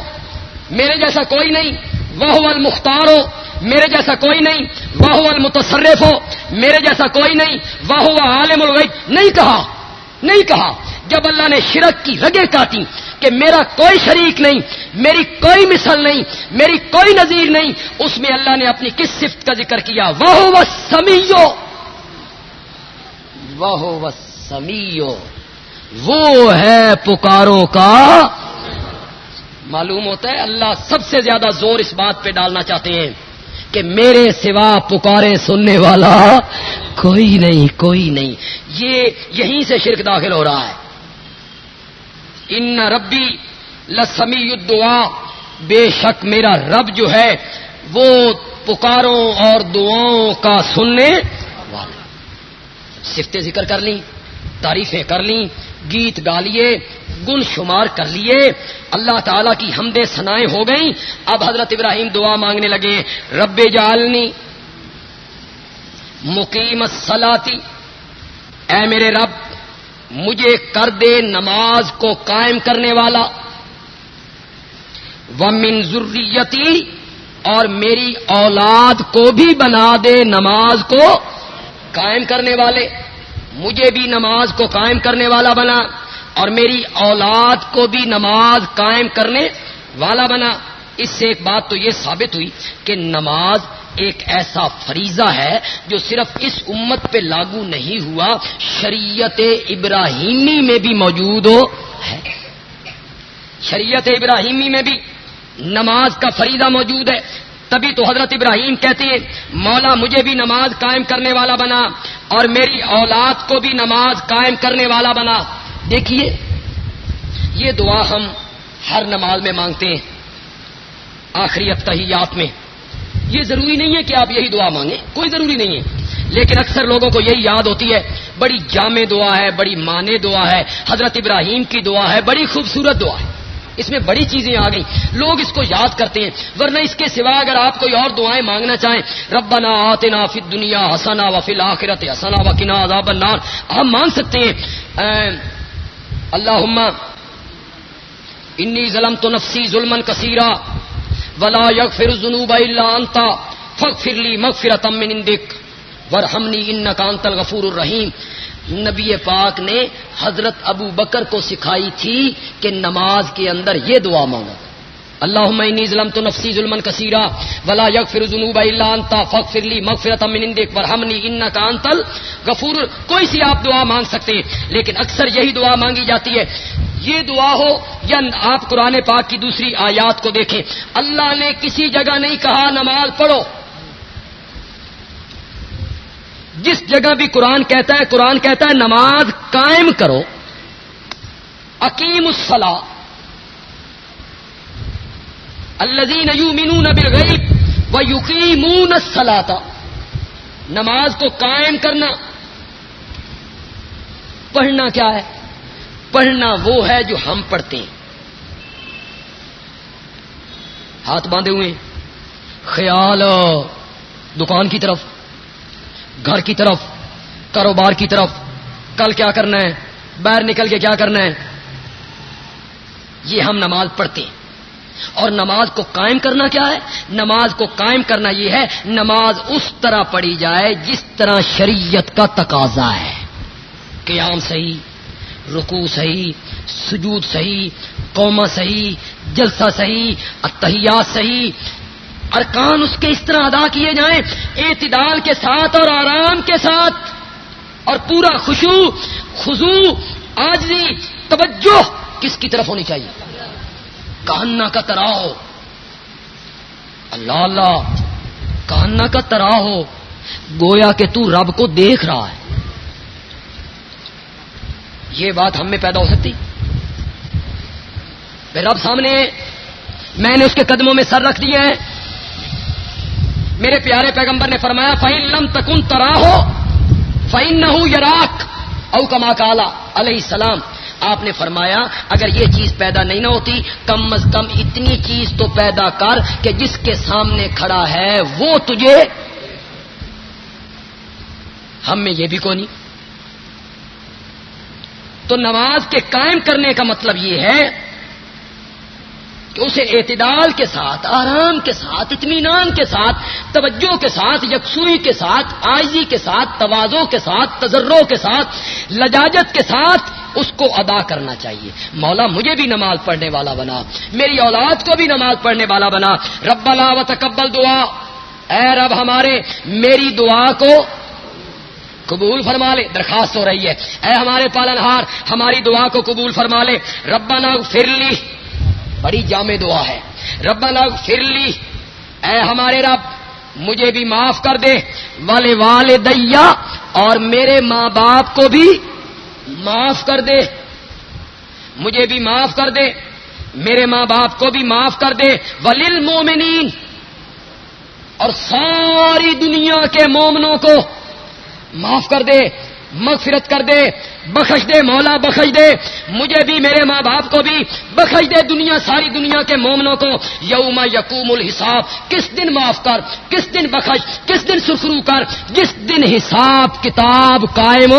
میرے جیسا کوئی نہیں۔ واہ المختار ہو۔ میرے جیسا کوئی نہیں۔ واہ المتصرف ہو۔ میرے جیسا کوئی نہیں۔ واہ عالم الغیب۔ نہیں کہا۔ نہیں کہا۔ جب اللہ نے شرک کی رگیں کاٹی کہ میرا کوئی شریک نہیں، میری کوئی مثل نہیں، میری کوئی نظیر نہیں، اس میں اللہ نے اپنی کس صفت کا ذکر کیا؟ وہ سمیو وہ سمیو وہ ہے پکاروں کا معلوم ہوتا ہے اللہ سب سے زیادہ زور اس بات پہ ڈالنا چاہتے ہیں کہ میرے سوا پکارے سننے والا کوئی نہیں کوئی نہیں۔ یہ یہیں سے شرک داخل ہو رہا ہے۔ ان ربی لسمی دعا بے شک میرا رب جو ہے وہ پکاروں اور دعاؤں کا سننے والا۔ سفتے ذکر کر لیں۔ تعریفیں کر لیں، گیت گا لیے گن شمار کر لیے۔ اللہ تعالی کی ہمدے سنائیں ہو گئیں۔ اب حضرت ابراہیم دعا مانگنے لگے، رب جالنی مقیم سلاتی اے میرے رب، مجھے کر دے نماز کو قائم کرنے والا۔ و من ضروریتی اور میری اولاد کو بھی بنا دے نماز کو قائم کرنے والے۔ مجھے بھی نماز کو قائم کرنے والا بنا اور میری اولاد کو بھی نماز قائم کرنے والا بنا۔ اس سے ایک بات تو یہ ثابت ہوئی کہ نماز ایک ایسا فریضہ ہے جو صرف اس امت پہ لاگو نہیں ہوا، شریعت ابراہیمی میں بھی موجود ہو، ہے۔ شریعت ابراہیمی میں بھی نماز کا فریضہ موجود ہے۔ تبھی تو حضرت ابراہیم کہتے ہیں، مولا مجھے بھی نماز قائم کرنے والا بنا۔ اور میری اولاد کو بھی نماز قائم کرنے والا بنا۔ دیکھیے، یہ دعا ہم ہر نماز میں مانگتے ہیں، آخری اتحیات میں۔ یہ ضروری نہیں ہے کہ آپ یہی دعا مانگیں، کوئی ضروری نہیں ہے۔ لیکن اکثر لوگوں کو یہی یاد ہوتی ہے، بڑی جامع دعا ہے، بڑی مانے دعا ہے، حضرت ابراہیم کی دعا ہے، بڑی خوبصورت دعا ہے۔ اس میں بڑی چیزیں آ گئی لوگ اس کو یاد کرتے ہیں۔ ورنہ اس کے سوا اگر آپ کوئی اور دعائیں مانگنا چاہیں، ربنا آتنا فی دنیا حسنا و فی الآخرت حسنا و کنا عذاب النار۔ آپ مانگ سکتے ہیں۔ اللہ انی ظلم تو نفسی ظلم کثیرہ ولا یغفر فر جنوب انتا فق فرلی مغ فرتم نندک ورحمنی ان کانت الغفور الرحیم۔ نبی پاک نے حضرت ابو بکر کو سکھائی تھی کہ نماز کے اندر یہ دعا مانگو۔ اللہ انی ظلم تو نفسی ظلم کثیرہ ولا یگ فر جنوب انتا فق فرلی مغ فرتم نندک ورحمنی ان کانتل غفور۔ کوئی سی آپ دعا مانگ سکتے ہیں، لیکن اکثر یہی دعا مانگی جاتی ہے۔ یہ دعا ہو یا آپ قرآن پاک کی دوسری آیات کو دیکھیں۔ اللہ نے کسی جگہ نہیں کہا نماز پڑھو۔ جس جگہ بھی قرآن کہتا ہے، قرآن کہتا ہے، نماز قائم کرو۔ عکیم السلا الزین یومنون بالغیب و یقیمون نماز کو قائم کرنا۔ پڑھنا کیا ہے؟ پڑھنا وہ ہے جو ہم پڑھتے ہیں۔ ہاتھ باندھے ہوئے خیال، دکان کی طرف۔ گھر کی طرف، کاروبار کی طرف، کل کیا کرنا ہے، باہر نکل کے کیا کرنا ہے۔ یہ ہم نماز پڑھتے ہیں۔ اور نماز کو قائم کرنا کیا ہے؟ نماز کو قائم کرنا یہ ہے، نماز اس طرح پڑھی جائے جس طرح شریعت کا تقاضا ہے۔ قیام صحیح رکو صحیح، سجود صحیح قوما صحیح، جلسہ صحیح اتحیات صحیح ارکان اس کے اس طرح ادا کیے جائیں، اعتدال کے ساتھ اور آرام کے ساتھ، اور پورا خوشو خزو آجری توجہ کس کی طرف ہونی چاہیے؟ کہنا کا ترا ہو۔ اللہ اللہ، کہنا کا ترا ہو۔ گویا کہ تو رب کو دیکھ رہا ہے۔ یہ بات ہم میں پیدا ہو سکتی۔ رب سامنے، میں نے اس کے قدموں میں سر رکھ دیا ہے میرے پیارے پیغمبر نے فرمایا فائن لم تکن ترا ہو فائن نہ یراک او کما کالا علیہ السلام۔ آپ نے فرمایا، اگر یہ چیز پیدا نہیں نہ ہوتی، کم از کم اتنی چیز تو پیدا کر کہ جس کے سامنے کھڑا ہے، وہ تجھے ہم میں یہ بھی کو نہیں۔ تو نماز کے قائم کرنے کا مطلب یہ ہے کہ اسے اعتدال کے ساتھ، آرام کے ساتھ، اطمینان کے ساتھ، توجہ کے ساتھ، یکسوئی کے ساتھ، آئزی کے ساتھ، توازوں کے ساتھ تجروں کے ساتھ، لجاجت کے ساتھ اس کو ادا کرنا چاہیے۔ مولا، مجھے بھی نماز پڑھنے والا بنا۔ میری اولاد کو بھی نماز پڑھنے والا بنا۔ رب اللہ و تکبل دعا۔ اے رب ہمارے، میری دعا کو قبول فرما لے۔ درخواست ہو رہی ہے۔ اے ہمارے پالنہار ہماری دعا کو قبول فرما لے۔ ربنا فرلی بڑی جامع دعا ہے۔ ربنا فرلی اے ہمارے رب، مجھے بھی معاف کر دے۔ والے والے دیا اور میرے ماں باپ کو بھی معاف کر دے۔ مجھے بھی معاف کر دے۔ میرے ماں باپ کو بھی معاف کر دے۔ ولیل مومنین اور ساری دنیا کے مومنوں کو معاف کر دے، مغفرت کر دے۔ بخش دے، مولا بخش دے۔ مجھے بھی، میرے ماں باپ کو بھی بخش دے دنیا، ساری دنیا کے مومنوں کو۔ یوم یقوم الحساب۔ کس دن معاف کر؟ کس دن بخش؟ کس دن سخرو کر؟ جس دن حساب کتاب قائم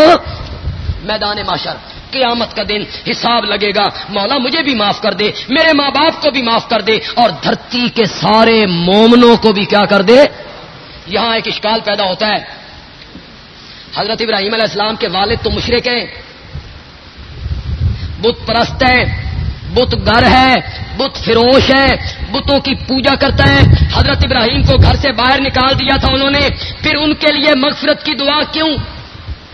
میدان معاشر، قیامت کا دن حساب لگے گا۔ مولا مجھے بھی معاف کر دے، میرے ماں باپ کو بھی معاف کر دے۔ اور دھرتی کے سارے مومنوں کو بھی کیا کر دے؟ یہاں ایک اشکال پیدا ہوتا ہے۔ حضرت ابراہیم علیہ السلام کے والد تو مشرق ہیں۔ بت پرست ہے بت گھر ہے، بت فروش ہے، بتوں کی پوجا کرتا ہے۔ حضرت ابراہیم کو گھر سے باہر نکال دیا تھا انہوں نے۔ پھر ان کے لیے مغفرت کی دعا کیوں؟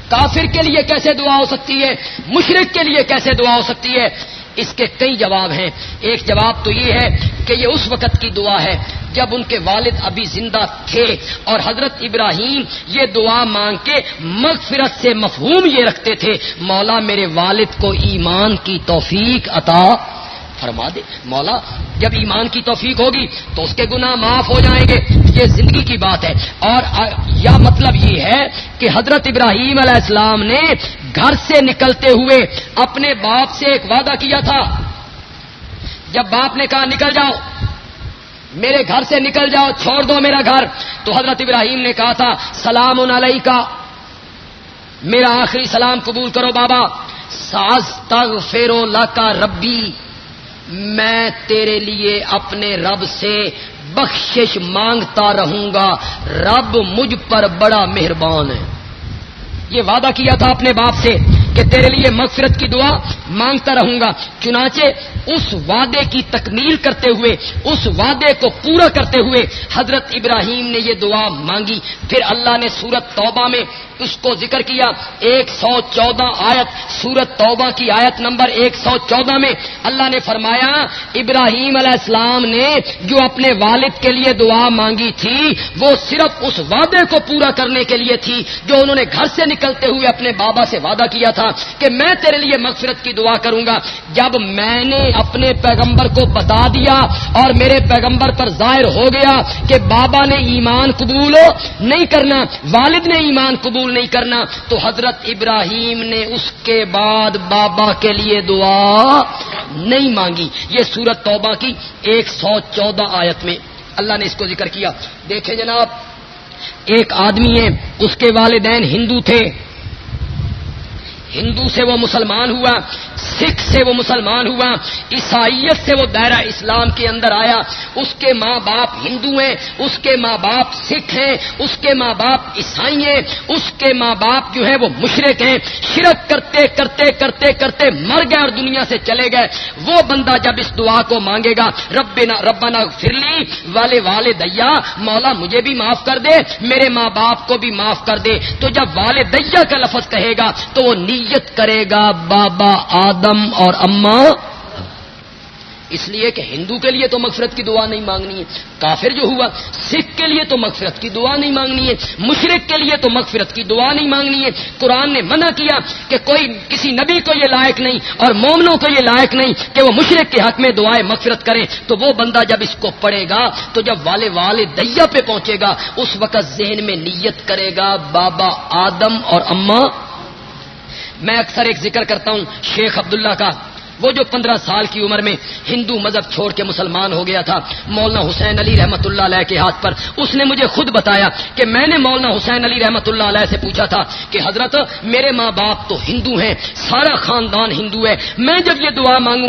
کافر کے لیے کیسے دعا ہو سکتی ہے؟ مشرق کے لیے کیسے دعا ہو سکتی ہے؟ اس کے کئی جواب ہیں۔ ایک جواب تو یہ ہے کہ یہ اس وقت کی دعا ہے جب ان کے والد ابھی زندہ تھے اور حضرت ابراہیم یہ دعا مانگ کے مغفرت سے مفہوم یہ رکھتے تھے، مولا میرے والد کو ایمان کی توفیق عطا فرما دے۔ مولا، جب ایمان کی توفیق ہوگی تو اس کے گناہ معاف ہو جائیں گے۔ یہ زندگی کی بات ہے۔ اور یا مطلب یہ ہے کہ حضرت ابراہیم علیہ السلام نے گھر سے نکلتے ہوئے اپنے باپ سے ایک وعدہ کیا تھا۔ جب باپ نے کہا نکل جاؤ، میرے گھر سے نکل جاؤ، چھوڑ دو میرا گھر، تو حضرت ابراہیم نے کہا تھا، سلام علیہ کا میرا آخری سلام قبول کرو بابا۔ ساز تگ فیرو لا کا ربی۔ میں تیرے لیے اپنے رب سے بخشش مانگتا رہوں گا۔ رب مجھ پر بڑا مہربان ہے۔ یہ وعدہ کیا تھا اپنے باپ سے؟ کہ تیرے لیے مغفرت کی دعا مانگتا رہوں گا۔ چنانچہ اس وعدے کی تکمیل کرتے ہوئے، اس وعدے کو پورا کرتے ہوئے حضرت ابراہیم نے یہ دعا مانگی۔ پھر اللہ نے سورت توبہ میں اس کو ذکر کیا۔ ایک سو چودہ آیت، سورت توبہ کی آیت نمبر ایک سو چودہ میں اللہ نے فرمایا، ابراہیم علیہ السلام نے جو اپنے والد کے لیے دعا مانگی تھی، وہ صرف اس وعدے کو پورا کرنے کے لیے تھی جو انہوں نے گھر سے نکلتے ہوئے اپنے بابا سے وعدہ کیا تھا۔ کہ میں تیرے لیے مغفرت کی دعا کروں گا۔ جب میں نے اپنے پیغمبر کو بتا دیا اور میرے پیغمبر پر ظاہر ہو گیا کہ بابا نے ایمان قبول نہیں کرنا، والد نے ایمان قبول نہیں کرنا، تو حضرت ابراہیم نے اس کے بعد بابا کے لیے دعا نہیں مانگی۔ یہ سورت توبہ کی ایک سو چودہ آیت میں اللہ نے اس کو ذکر کیا۔ دیکھیں جناب، ایک آدمی ہے، اس کے والدین ہندو تھے۔ ہندو سے وہ مسلمان ہوا سکھ سے وہ مسلمان ہوا، عیسائیت سے وہ دائرہ اسلام کے اندر آیا۔ اس کے ماں باپ ہندو ہیں، اس کے ماں باپ سکھ ہیں، اس کے ماں باپ عیسائی ہیں، اس کے ماں باپ جو ہے وہ مشرق ہیں۔ شرک کرتے کرتے کرتے کرتے مر گئے اور دنیا سے چلے گئے۔ وہ بندہ جب اس دعا کو مانگے گا، ربنا ربنا فرلی والے والے دیا مولا مجھے بھی معاف کر دے، میرے ماں باپ کو بھی معاف کر دے۔ تو جب والے دیا کا لفظ کہے گا تو وہ نیت کرے گا، بابا آدم اور اما۔ اس لیے کہ ہندو کے لیے تو مغفرت کی دعا نہیں مانگنی ہے، کافر جو ہوا، سکھ کے لیے تو مغفرت کی دعا نہیں مانگنی ہے مشرق کے لیے تو مغفرت کی دعا نہیں مانگنی ہے۔ قرآن نے منع کیا کہ کوئی کسی نبی کو یہ لائق نہیں اور مومنوں کو یہ لائق نہیں کہ وہ مشرق کے حق میں دعائیں مغفرت کریں تو وہ بندہ جب اس کو پڑھے گا، تو جب والے والے دیا پہ پہنچے گا، اس وقت ذہن میں نیت کرے گا، بابا آدم اور اما۔ میں اکثر ایک ذکر کرتا ہوں شیخ عبداللہ کا۔ وہ جو پندرہ سال کی عمر میں ہندو مذہب چھوڑ کے مسلمان ہو گیا تھا، مولانا حسین علی رحمت اللہ علیہ کے ہاتھ پر۔ اس نے مجھے خود بتایا کہ میں نے مولانا حسین علی رحمت اللہ علیہ سے پوچھا تھا کہ حضرت میرے ماں باپ تو ہندو ہیں، سارا خاندان ہندو ہے۔ میں جب یہ دعا مانگوں